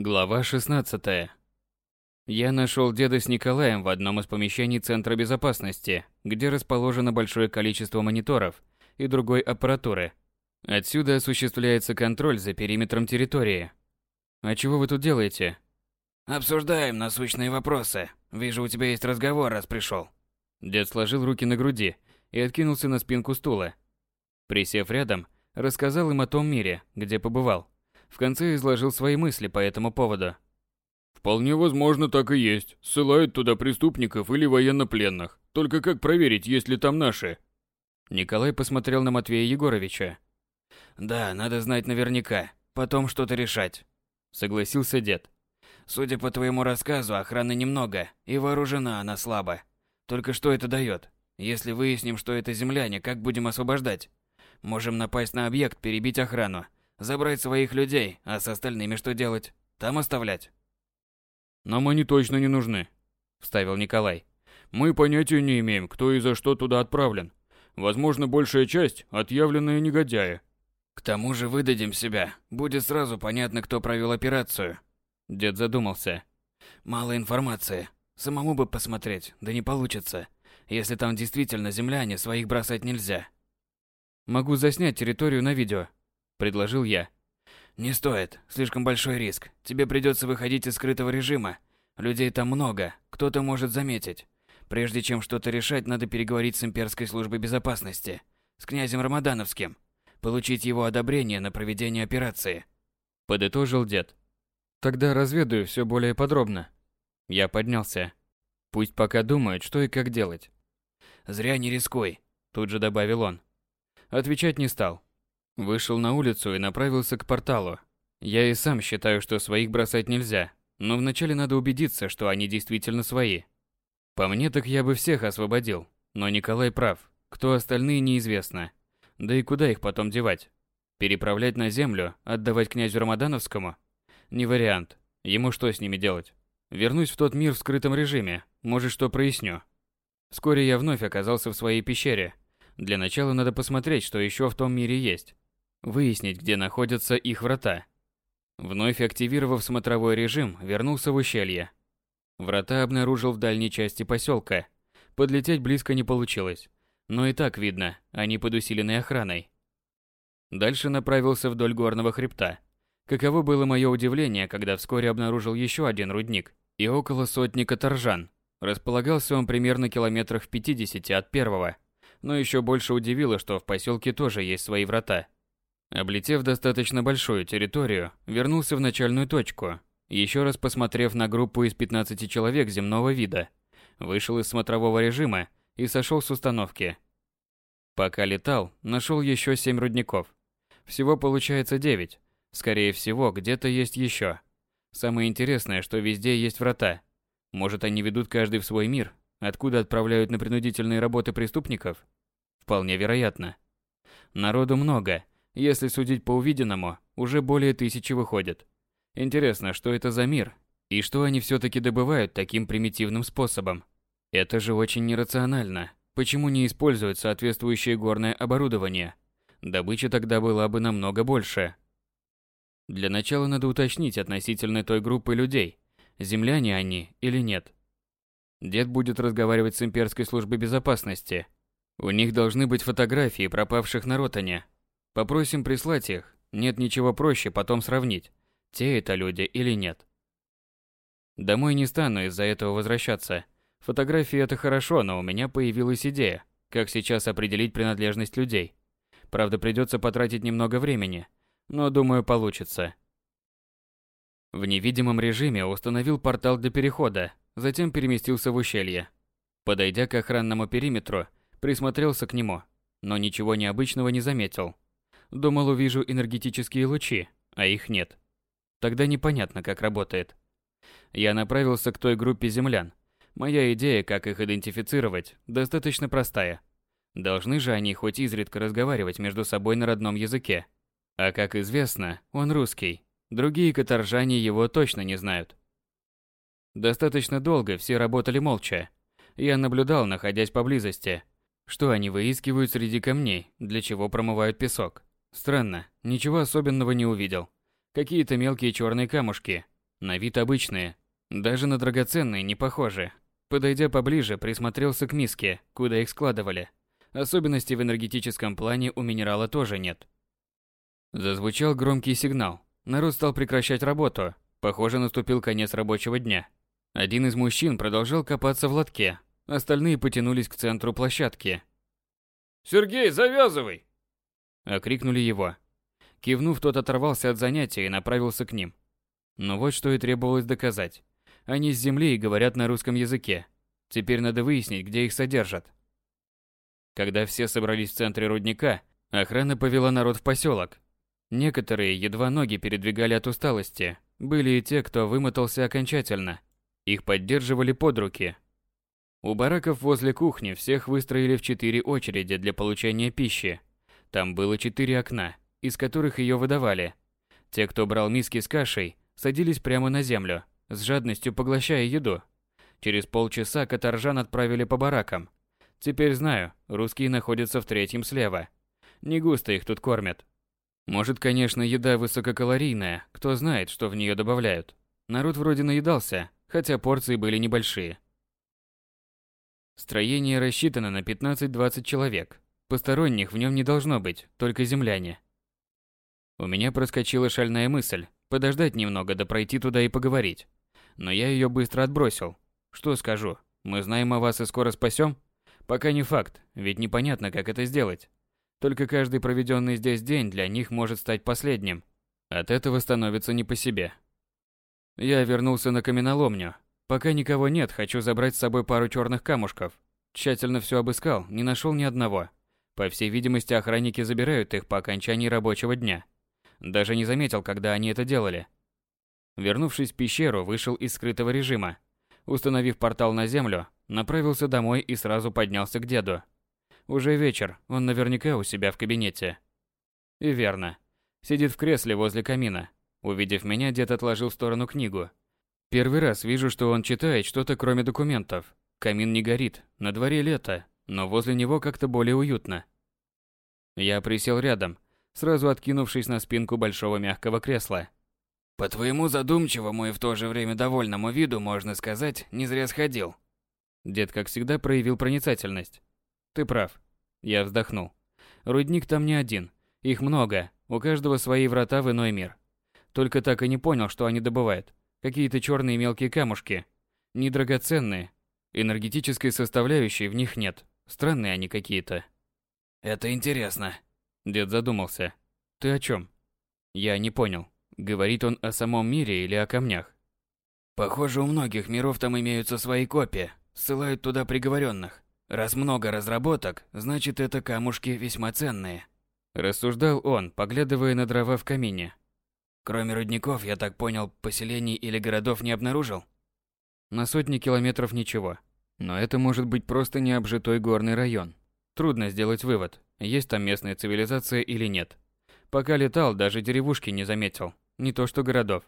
Глава 16. Я нашел деда с Николаем в одном из помещений Центра безопасности, где расположено большое количество мониторов и другой аппаратуры. Отсюда осуществляется контроль за периметром территории. А чего вы тут делаете? Обсуждаем насущные вопросы. Вижу, у тебя есть разговор, раз пришел. Дед сложил руки на груди и откинулся на спинку стула. Присев рядом, рассказал им о том мире, где побывал. В конце изложил свои мысли по этому поводу. Вполне возможно, так и есть. Ссылают туда преступников или военнопленных. Только как проверить, есть ли там наши? Николай посмотрел на Матвея Егоровича. Да, надо знать наверняка. Потом что-то решать. Согласился дед. Судя по твоему рассказу, охраны немного, и вооружена она слабо. Только что это дает? Если выясним, что это земляне, как будем освобождать? Можем напасть на объект, перебить охрану, Забрать своих людей, а с остальными что делать? Там оставлять? Нам они точно не нужны, вставил Николай. Мы понятия не имеем, кто и за что туда отправлен. Возможно, большая часть отъявленные негодяи. К тому же выдадим себя. Будет сразу понятно, кто провел операцию. Дед задумался. Мало информации. Самому бы посмотреть, да не получится. Если там действительно земляне, своих бросать нельзя. Могу заснять территорию на видео, предложил я. Не стоит, слишком большой риск. Тебе придется выходить из скрытого режима. Людей там много, кто-то может заметить. Прежде чем что-то решать, надо переговорить с имперской службой безопасности, с князем Рамадановским, получить его одобрение на проведение операции. Подытожил дед. Тогда разведаю все более подробно. Я поднялся. Пусть пока думают, что и как делать. Зря не рискуй, тут же добавил он. Отвечать не стал. Вышел на улицу и направился к порталу. Я и сам считаю, что своих бросать нельзя, но вначале надо убедиться, что они действительно свои. По мне так я бы всех освободил, но Николай прав, кто остальные неизвестно. Да и куда их потом девать? Переправлять на землю, отдавать князю Рамадановскому? Не вариант. Ему что с ними делать? Вернусь в тот мир в скрытом режиме, может что проясню. Вскоре я вновь оказался в своей пещере. Для начала надо посмотреть, что еще в том мире есть. Выяснить, где находятся их врата. Вновь активировав смотровой режим, вернулся в ущелье. Врата обнаружил в дальней части поселка. Подлететь близко не получилось. Но и так видно, они под усиленной охраной. Дальше направился вдоль горного хребта. Каково было мое удивление, когда вскоре обнаружил еще один рудник и около сотни каторжан. Располагался он примерно километрах в 50 от первого. Но еще больше удивило, что в поселке тоже есть свои врата. Облетев достаточно большую территорию, вернулся в начальную точку, еще раз посмотрев на группу из 15 человек земного вида, вышел из смотрового режима и сошел с установки. Пока летал, нашел еще 7 рудников. Всего получается 9. Скорее всего, где-то есть еще. Самое интересное, что везде есть врата. Может, они ведут каждый в свой мир, откуда отправляют на принудительные работы преступников? Вполне вероятно. Народу много, если судить по увиденному, уже более тысячи выходит. Интересно, что это за мир? И что они все-таки добывают таким примитивным способом? Это же очень нерационально. Почему не используют соответствующее горное оборудование? Добыча тогда была бы намного больше. Для начала надо уточнить относительно той группы людей, земляне они или нет. Дед будет разговаривать с имперской службой безопасности. У них должны быть фотографии пропавших на Ротане, Попросим прислать их. Нет ничего проще потом сравнить, те это люди или нет. Домой не стану из-за этого возвращаться. Фотографии это хорошо, но у меня появилась идея, как сейчас определить принадлежность людей. Правда, придется потратить немного времени, но думаю, получится. В невидимом режиме установил портал для перехода, затем переместился в ущелье. Подойдя к охранному периметру, присмотрелся к нему, но ничего необычного не заметил. Думал, увижу энергетические лучи, а их нет. Тогда непонятно, как работает. Я направился к той группе землян. Моя идея, как их идентифицировать, достаточно простая. Должны же они хоть изредка разговаривать между собой на родном языке. А как известно, он русский. Другие каторжане его точно не знают. Достаточно долго все работали молча. Я наблюдал, находясь поблизости, что они выискивают среди камней, для чего промывают песок. Странно, ничего особенного не увидел. Какие-то мелкие черные камушки. На вид обычные. Даже на драгоценные не похожи. Подойдя поближе, присмотрелся к миске, куда их складывали. Особенностей в энергетическом плане у минерала тоже нет. Зазвучал громкий сигнал. Народ стал прекращать работу. Похоже, наступил конец рабочего дня. Один из мужчин продолжал копаться в лотке. Остальные потянулись к центру площадки. «Сергей, завязывай!» Окрикнули его. Кивнув, тот оторвался от занятия и направился к ним. Но вот что и требовалось доказать. Они с земли и говорят на русском языке. Теперь надо выяснить, где их содержат. Когда все собрались в центре рудника, охрана повела народ в поселок. Некоторые едва ноги передвигали от усталости. Были и те, кто вымотался окончательно. Их поддерживали под руки. У бараков возле кухни всех выстроили в четыре очереди для получения пищи. Там было четыре окна, из которых ее выдавали. Те, кто брал миски с кашей, садились прямо на землю, с жадностью поглощая еду. Через полчаса каторжан отправили по баракам. Теперь знаю, русские находятся в третьем слева. Не густо их тут кормят. Может, конечно, еда высококалорийная, кто знает, что в нее добавляют. Народ вроде наедался, хотя порции были небольшие. Строение рассчитано на 15-20 человек. Посторонних в нем не должно быть, только земляне. У меня проскочила шальная мысль подождать немного да пройти туда и поговорить но я ее быстро отбросил. Что скажу? Мы знаем о вас и скоро спасем? Пока не факт, ведь непонятно, как это сделать. Только каждый проведенный здесь день для них может стать последним. От этого становится не по себе. Я вернулся на каменоломню. Пока никого нет, хочу забрать с собой пару черных камушков. Тщательно все обыскал, не нашел ни одного. По всей видимости, охранники забирают их по окончании рабочего дня. Даже не заметил, когда они это делали. Вернувшись в пещеру, вышел из скрытого режима. Установив портал на землю, направился домой и сразу поднялся к деду. Уже вечер, он наверняка у себя в кабинете. И верно. Сидит в кресле возле камина. Увидев меня, дед отложил в сторону книгу. Первый раз вижу, что он читает что-то кроме документов. Камин не горит, на дворе лето, но возле него как-то более уютно. Я присел рядом, сразу откинувшись на спинку большого мягкого кресла. По твоему задумчивому и в то же время довольному виду, можно сказать, не зря сходил. Дед, как всегда, проявил проницательность. Ты прав. Я вздохнул. Рудник там не один. Их много, у каждого свои врата в иной мир. Только так и не понял, что они добывают. Какие-то черные мелкие камушки. Не драгоценные. Энергетической составляющей в них нет. Странные они какие-то. Это интересно. Дед задумался. Ты о чем? Я не понял. Говорит он о самом мире или о камнях? Похоже, у многих миров там имеются свои копии, ссылают туда приговоренных. Раз много разработок, значит это камушки весьма ценные. Рассуждал он, поглядывая на дрова в камине. Кроме рудников, я так понял, поселений или городов не обнаружил? На сотни километров ничего. Но это может быть просто необжитой горный район. Трудно сделать вывод, есть там местная цивилизация или нет. Пока летал, даже деревушки не заметил не то что городов.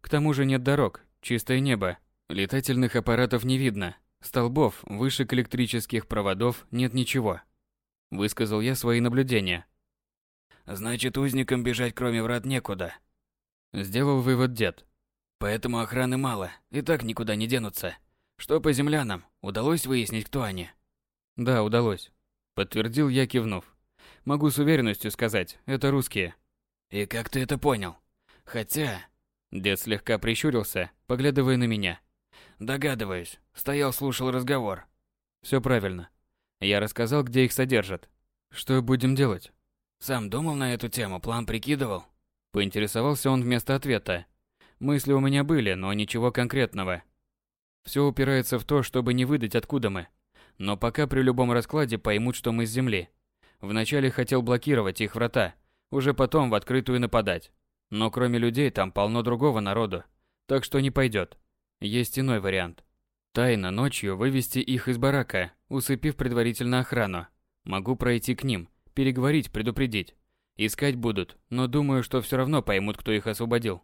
К тому же нет дорог, чистое небо, летательных аппаратов не видно, столбов выше электрических проводов нет ничего. Высказал я свои наблюдения. Значит, узникам бежать кроме врат некуда. Сделал вывод дед. Поэтому охраны мало, и так никуда не денутся. Что по землянам? Удалось выяснить, кто они? Да, удалось. Подтвердил я, кивнув. Могу с уверенностью сказать, это русские. И как ты это понял? Хотя... Дед слегка прищурился, поглядывая на меня. Догадываюсь. Стоял, слушал разговор. Все правильно. Я рассказал, где их содержат. Что будем делать? Сам думал на эту тему, план прикидывал. Поинтересовался он вместо ответа. Мысли у меня были, но ничего конкретного. Все упирается в то, чтобы не выдать, откуда мы. Но пока при любом раскладе поймут, что мы с земли. Вначале хотел блокировать их врата, уже потом в открытую нападать. Но кроме людей там полно другого народу, так что не пойдет. Есть иной вариант. Тайно ночью вывести их из барака, усыпив предварительно охрану. Могу пройти к ним, переговорить, предупредить. Искать будут, но думаю, что все равно поймут, кто их освободил.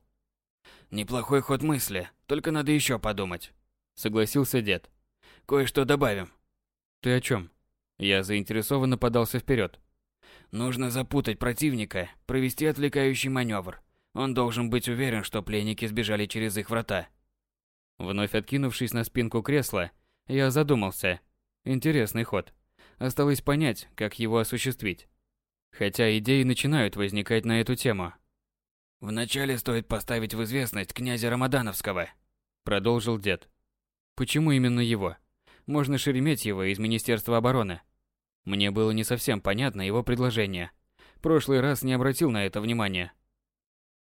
Неплохой ход мысли, только надо еще подумать. Согласился дед. Кое-что добавим. Ты о чем? Я заинтересованно подался вперед. Нужно запутать противника, провести отвлекающий маневр, Он должен быть уверен, что пленники сбежали через их врата. Вновь откинувшись на спинку кресла, я задумался. Интересный ход. Осталось понять, как его осуществить. Хотя идеи начинают возникать на эту тему. «Вначале стоит поставить в известность князя Рамадановского», — продолжил дед. «Почему именно его? Можно Шереметьева из Министерства обороны». Мне было не совсем понятно его предложение. Прошлый раз не обратил на это внимания.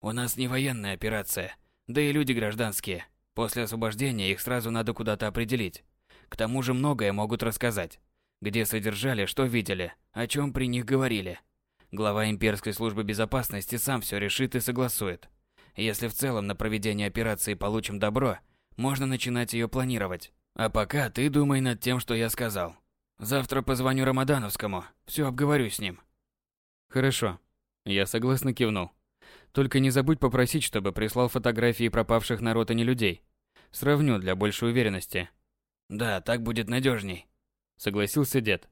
«У нас не военная операция, да и люди гражданские. После освобождения их сразу надо куда-то определить. К тому же многое могут рассказать. Где содержали, что видели, о чем при них говорили. Глава имперской службы безопасности сам все решит и согласует. Если в целом на проведение операции получим добро, можно начинать ее планировать. А пока ты думай над тем, что я сказал. Завтра позвоню Рамадановскому, все обговорю с ним. Хорошо. Я согласно кивнул. Только не забудь попросить, чтобы прислал фотографии пропавших на ротане людей. Сравню для большей уверенности. Да, так будет надежней. Согласился дед.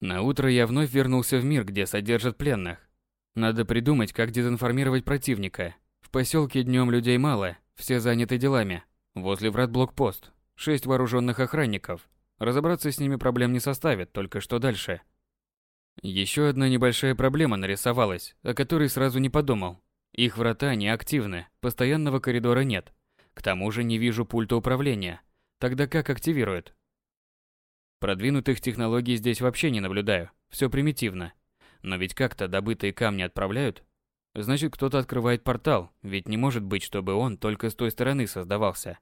На утро я вновь вернулся в мир, где содержат пленных. Надо придумать, как дезинформировать противника. В поселке днем людей мало, все заняты делами. Возле врат блокпост. Шесть вооруженных охранников. Разобраться с ними проблем не составит, только что дальше. Еще одна небольшая проблема нарисовалась, о которой сразу не подумал. Их врата не активны, постоянного коридора нет. К тому же не вижу пульта управления. Тогда как активируют? Продвинутых технологий здесь вообще не наблюдаю. Все примитивно. Но ведь как-то добытые камни отправляют? Значит, кто-то открывает портал, ведь не может быть, чтобы он только с той стороны создавался.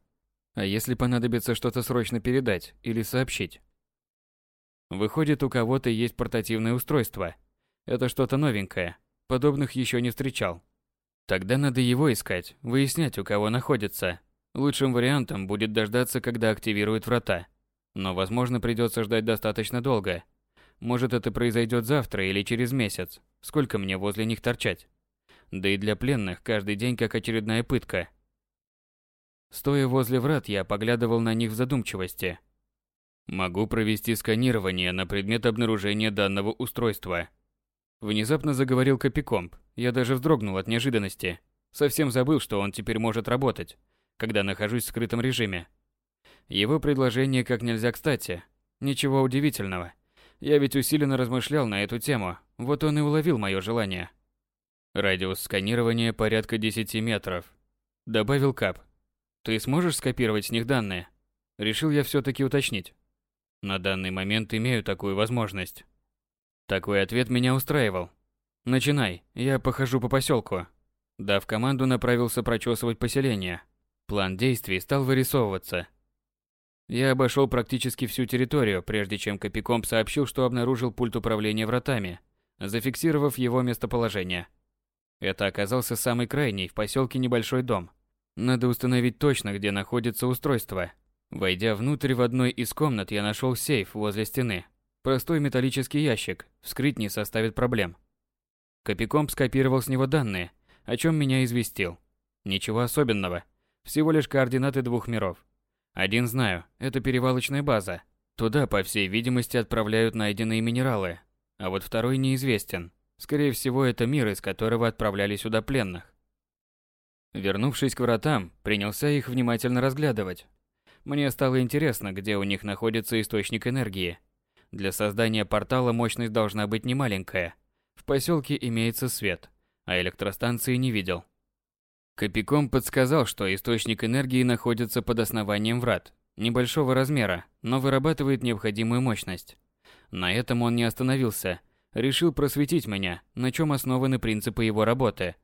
А если понадобится что-то срочно передать или сообщить? Выходит, у кого-то есть портативное устройство. Это что-то новенькое. Подобных еще не встречал. Тогда надо его искать, выяснять, у кого находится. Лучшим вариантом будет дождаться, когда активируют врата. Но, возможно, придется ждать достаточно долго. Может, это произойдет завтра или через месяц. Сколько мне возле них торчать? Да и для пленных каждый день как очередная пытка. Стоя возле врат, я поглядывал на них в задумчивости. Могу провести сканирование на предмет обнаружения данного устройства. Внезапно заговорил Копикомп. Я даже вздрогнул от неожиданности. Совсем забыл, что он теперь может работать, когда нахожусь в скрытом режиме. Его предложение как нельзя кстати. Ничего удивительного. Я ведь усиленно размышлял на эту тему, вот он и уловил мое желание. Радиус сканирования порядка 10 метров. Добавил Кап. Ты сможешь скопировать с них данные? Решил я все-таки уточнить. На данный момент имею такую возможность. Такой ответ меня устраивал. Начинай, я похожу по поселку. Дав команду, направился прочесывать поселение. План действий стал вырисовываться. Я обошел практически всю территорию, прежде чем Копикомп сообщил, что обнаружил пульт управления вратами, зафиксировав его местоположение. Это оказался самый крайний в поселке небольшой дом. Надо установить точно, где находится устройство. Войдя внутрь в одной из комнат, я нашел сейф возле стены. Простой металлический ящик, вскрыть не составит проблем. Копикомп скопировал с него данные, о чем меня известил. Ничего особенного, всего лишь координаты двух миров. Один знаю, это перевалочная база. Туда, по всей видимости, отправляют найденные минералы. А вот второй неизвестен. Скорее всего, это мир, из которого отправляли сюда пленных. Вернувшись к вратам, принялся их внимательно разглядывать. Мне стало интересно, где у них находится источник энергии. Для создания портала мощность должна быть немаленькая. В поселке имеется свет, а электростанции не видел. Копиком подсказал, что источник энергии находится под основанием врат, небольшого размера, но вырабатывает необходимую мощность. На этом он не остановился, решил просветить меня, на чем основаны принципы его работы.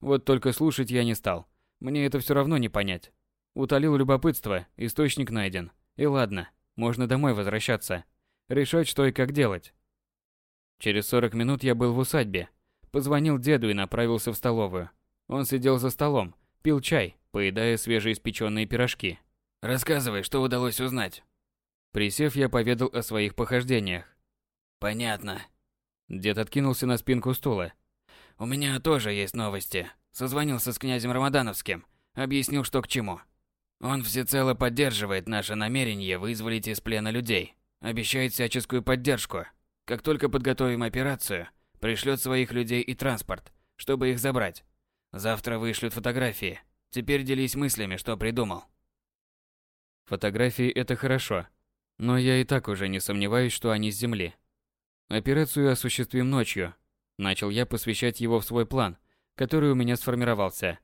Вот только слушать я не стал, мне это все равно не понять. Утолил любопытство, источник найден. И ладно, можно домой возвращаться. Решать, что и как делать. Через 40 минут я был в усадьбе. Позвонил деду и направился в столовую. Он сидел за столом, пил чай, поедая свежеиспеченные пирожки. «Рассказывай, что удалось узнать». Присев, я поведал о своих похождениях. «Понятно». Дед откинулся на спинку стула. «У меня тоже есть новости. Созвонился с князем Рамадановским. Объяснил, что к чему. Он всецело поддерживает наше намерение вызволить из плена людей. Обещает всяческую поддержку. Как только подготовим операцию, пришлет своих людей и транспорт, чтобы их забрать. Завтра вышлют фотографии. Теперь делись мыслями, что придумал. Фотографии – это хорошо. Но я и так уже не сомневаюсь, что они с Земли. Операцию осуществим ночью. Начал я посвящать его в свой план, который у меня сформировался.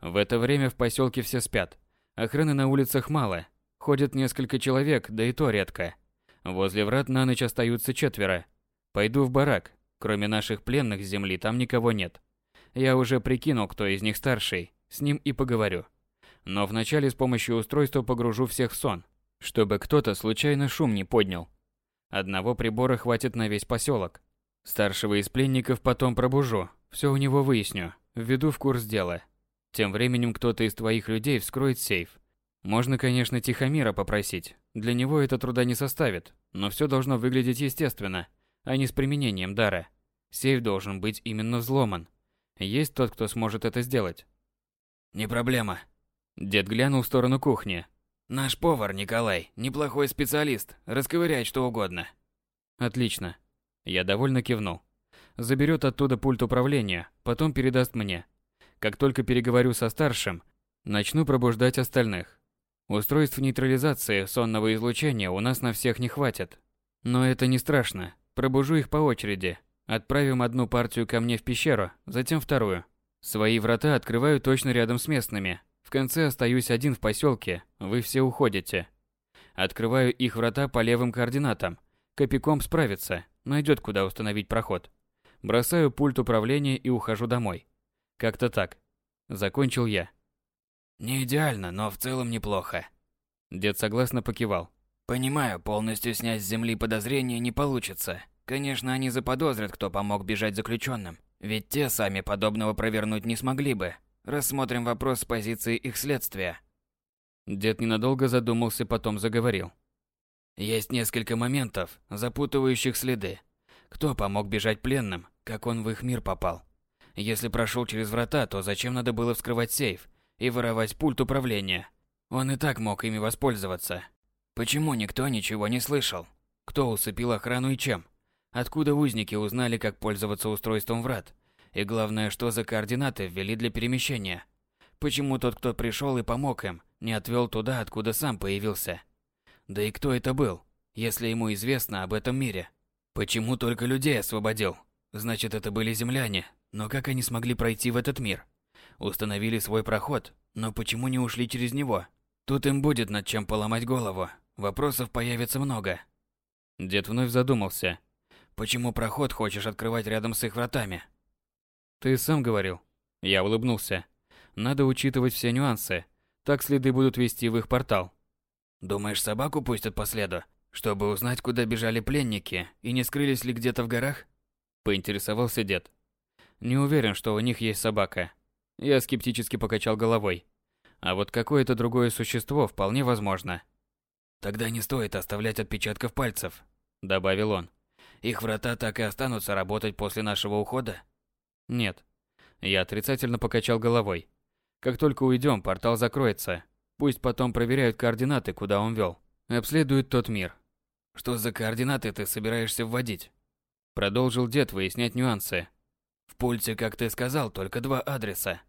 В это время в поселке все спят. Охраны на улицах мало. Ходят несколько человек, да и то редко. Возле врат на ночь остаются четверо. Пойду в барак. Кроме наших пленных с земли там никого нет. Я уже прикинул, кто из них старший. С ним и поговорю. Но вначале с помощью устройства погружу всех в сон, чтобы кто-то случайно шум не поднял. Одного прибора хватит на весь поселок. Старшего из пленников потом пробужу, все у него выясню, введу в курс дела. Тем временем кто-то из твоих людей вскроет сейф. Можно, конечно, Тихомира попросить. Для него это труда не составит, но все должно выглядеть естественно, а не с применением дара. Сейф должен быть именно взломан. Есть тот, кто сможет это сделать. Не проблема, Дед глянул в сторону кухни. Наш повар Николай неплохой специалист, расковыряет что угодно. Отлично. Я довольно кивнул. Заберет оттуда пульт управления, потом передаст мне. Как только переговорю со старшим, начну пробуждать остальных. Устройств нейтрализации сонного излучения у нас на всех не хватит. Но это не страшно. Пробужу их по очереди. Отправим одну партию ко мне в пещеру, затем вторую. Свои врата открываю точно рядом с местными, в конце остаюсь один в поселке, вы все уходите. Открываю их врата по левым координатам. Копиком справится, найдет куда установить проход. Бросаю пульт управления и ухожу домой. Как-то так. Закончил я. Не идеально, но в целом неплохо. Дед согласно покивал. Понимаю, полностью снять с земли подозрения не получится. Конечно, они заподозрят, кто помог бежать заключенным. Ведь те сами подобного провернуть не смогли бы. Рассмотрим вопрос с позиции их следствия. Дед ненадолго задумался, потом заговорил. Есть несколько моментов, запутывающих следы. Кто помог бежать пленным, как он в их мир попал? Если прошел через врата, то зачем надо было вскрывать сейф и воровать пульт управления? Он и так мог ими воспользоваться. Почему никто ничего не слышал? Кто усыпил охрану и чем? Откуда узники узнали, как пользоваться устройством врат? И главное, что за координаты ввели для перемещения. Почему тот, кто пришел и помог им, не отвел туда, откуда сам появился? Да и кто это был, если ему известно об этом мире? Почему только людей освободил? Значит, это были земляне. Но как они смогли пройти в этот мир? Установили свой проход, но почему не ушли через него? Тут им будет над чем поломать голову. Вопросов появится много. Дед вновь задумался. Почему проход хочешь открывать рядом с их вратами? Ты сам говорил. Я улыбнулся. Надо учитывать все нюансы. Так следы будут вести в их портал. Думаешь, собаку пустят по следу, чтобы узнать, куда бежали пленники и не скрылись ли где-то в горах? Поинтересовался дед. Не уверен, что у них есть собака. Я скептически покачал головой. А вот какое-то другое существо вполне возможно. Тогда не стоит оставлять отпечатков пальцев, добавил он. Их врата так и останутся работать после нашего ухода. Нет. Я отрицательно покачал головой. Как только уйдем, портал закроется. Пусть потом проверяют координаты, куда он вел. Обследуют тот мир. Что за координаты ты собираешься вводить? Продолжил дед выяснять нюансы. В пульте, как ты сказал, только два адреса.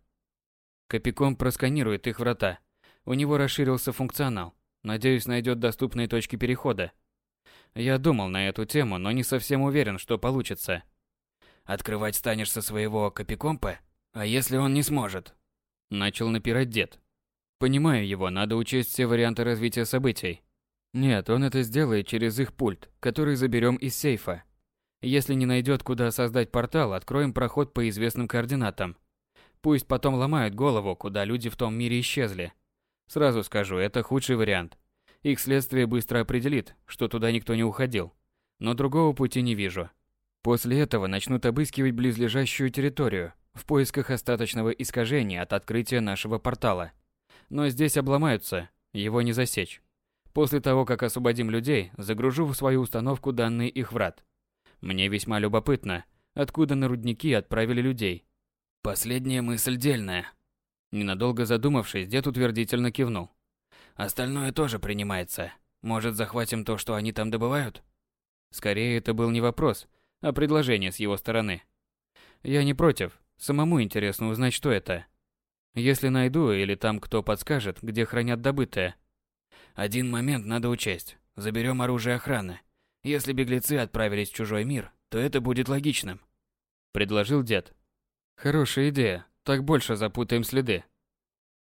Копиком просканирует их врата. У него расширился функционал. Надеюсь, найдет доступные точки перехода. Я думал на эту тему, но не совсем уверен, что получится. Открывать станешь со своего копикомпа? А если он не сможет? Начал напирать дед. Понимаю его, надо учесть все варианты развития событий. Нет, он это сделает через их пульт, который заберем из сейфа. Если не найдет, куда создать портал, откроем проход по известным координатам. Пусть потом ломают голову, куда люди в том мире исчезли. Сразу скажу, это худший вариант. Их следствие быстро определит, что туда никто не уходил. Но другого пути не вижу. После этого начнут обыскивать близлежащую территорию в поисках остаточного искажения от открытия нашего портала. Но здесь обломаются, его не засечь. После того, как освободим людей, загружу в свою установку данные их врат. Мне весьма любопытно, откуда на рудники отправили людей. Последняя мысль дельная. Ненадолго задумавшись, дед утвердительно кивнул. Остальное тоже принимается. Может, захватим то, что они там добывают? Скорее, это был не вопрос, а предложение с его стороны. Я не против. Самому интересно узнать, что это. Если найду или там кто подскажет, где хранят добытое. Один момент надо учесть. Заберем оружие охраны. Если беглецы отправились в чужой мир, то это будет логичным. Предложил дед. Хорошая идея. Так больше запутаем следы.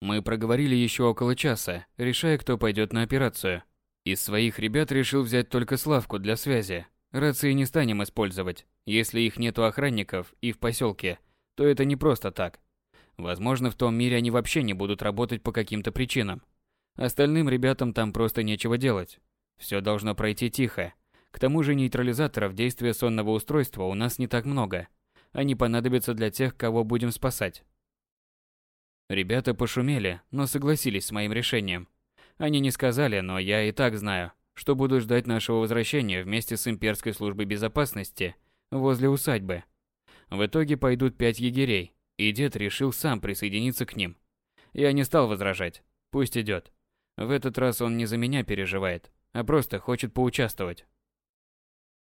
Мы проговорили еще около часа, решая, кто пойдет на операцию. Из своих ребят решил взять только Славку для связи. Рации не станем использовать. Если их нету охранников и в поселке, то это не просто так. Возможно, в том мире они вообще не будут работать по каким-то причинам. Остальным ребятам там просто нечего делать. Все должно пройти тихо. К тому же нейтрализаторов действия сонного устройства у нас не так много. Они понадобятся для тех, кого будем спасать. Ребята пошумели, но согласились с моим решением. Они не сказали, но я и так знаю, что буду ждать нашего возвращения вместе с имперской службой безопасности возле усадьбы. В итоге пойдут пять егерей, и дед решил сам присоединиться к ним. Я не стал возражать. Пусть идет. В этот раз он не за меня переживает, а просто хочет поучаствовать.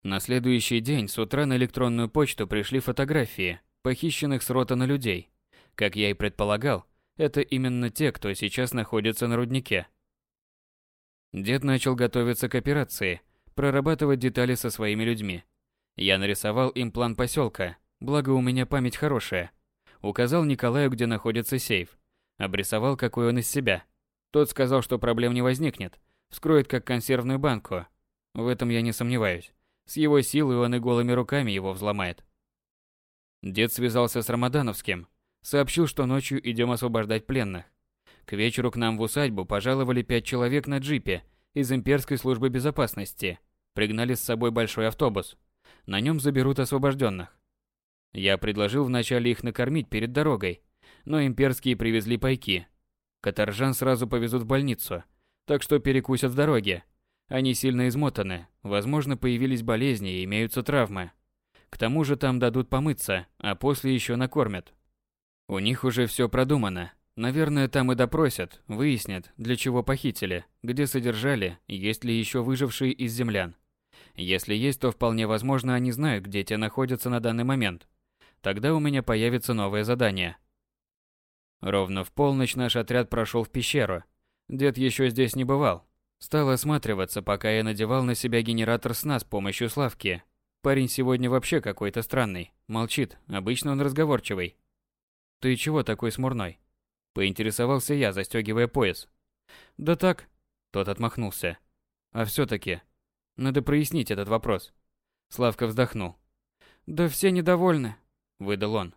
На следующий день с утра на электронную почту пришли фотографии похищенных с Ротана людей. Как я и предполагал, это именно те, кто сейчас находится на руднике. Дед начал готовиться к операции, прорабатывать детали со своими людьми. Я нарисовал им план поселка, благо у меня память хорошая. Указал Николаю, где находится сейф. Обрисовал, какой он из себя. Тот сказал, что проблем не возникнет. Вскроет как консервную банку. В этом я не сомневаюсь. С его силой он и голыми руками его взломает. Дед связался с Рамадановским, Сообщил, что ночью идем освобождать пленных. К вечеру к нам в усадьбу пожаловали пять человек на джипе из имперской службы безопасности. Пригнали с собой большой автобус. На нем заберут освобожденных. Я предложил вначале их накормить перед дорогой, но имперские привезли пайки. Каторжан сразу повезут в больницу, так что перекусят в дороге. Они сильно измотаны, возможно, появились болезни и имеются травмы. К тому же там дадут помыться, а после еще накормят. У них уже все продумано. Наверное, там и допросят, выяснят, для чего похитили, где содержали, есть ли еще выжившие из землян. Если есть, то вполне возможно они знают, где те находятся на данный момент. Тогда у меня появится новое задание. Ровно в полночь наш отряд прошел в пещеру. Дед еще здесь не бывал. Стал осматриваться, пока я надевал на себя генератор сна с помощью Славки. Парень сегодня вообще какой-то странный. Молчит, обычно он разговорчивый. «Ты чего такой смурной?» Поинтересовался я, застегивая пояс. «Да так». Тот отмахнулся. «А все-таки, надо прояснить этот вопрос». Славка вздохнул. «Да все недовольны», — выдал он.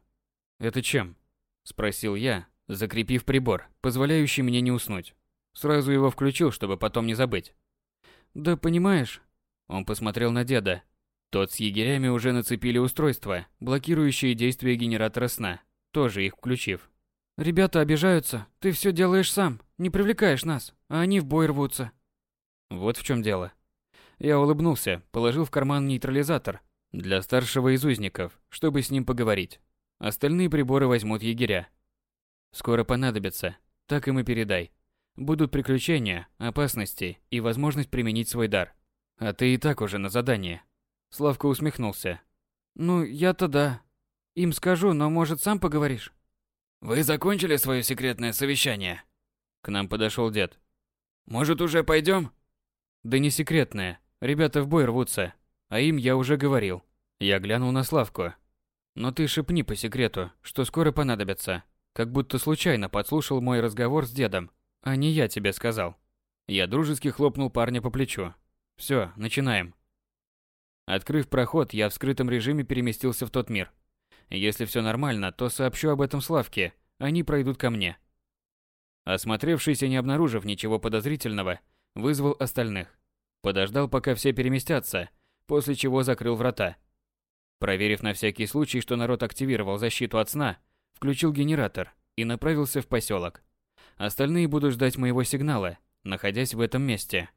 «Это чем?» — спросил я, закрепив прибор, позволяющий мне не уснуть. Сразу его включил, чтобы потом не забыть. «Да понимаешь...» Он посмотрел на деда. Тот с егерями уже нацепили устройство, блокирующее действие генератора сна тоже их включив. «Ребята обижаются. Ты все делаешь сам, не привлекаешь нас, а они в бой рвутся». Вот в чем дело. Я улыбнулся, положил в карман нейтрализатор для старшего из узников, чтобы с ним поговорить. Остальные приборы возьмут егеря. Скоро понадобится, так им и передай. Будут приключения, опасности и возможность применить свой дар. А ты и так уже на задании. Славка усмехнулся. Ну, я-то да, им скажу, но может сам поговоришь? Вы закончили свое секретное совещание? К нам подошел дед. Может, уже пойдем? Да не секретное. Ребята в бой рвутся. А им я уже говорил. Я глянул на Славку. Но ты шепни по секрету, что скоро понадобится. Как будто случайно подслушал мой разговор с дедом, а не я тебе сказал. Я дружески хлопнул парня по плечу. Все, начинаем. Открыв проход, я в скрытом режиме переместился в тот мир, если все нормально, то сообщу об этом Славке, они пройдут ко мне. Осмотревшись и не обнаружив ничего подозрительного, вызвал остальных. Подождал, пока все переместятся, после чего закрыл врата. Проверив на всякий случай, что народ активировал защиту от сна, включил генератор и направился в поселок. Остальные будут ждать моего сигнала, находясь в этом месте.